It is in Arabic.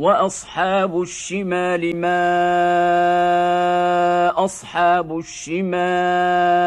وأصحاب الشمال ما أصحاب الشمال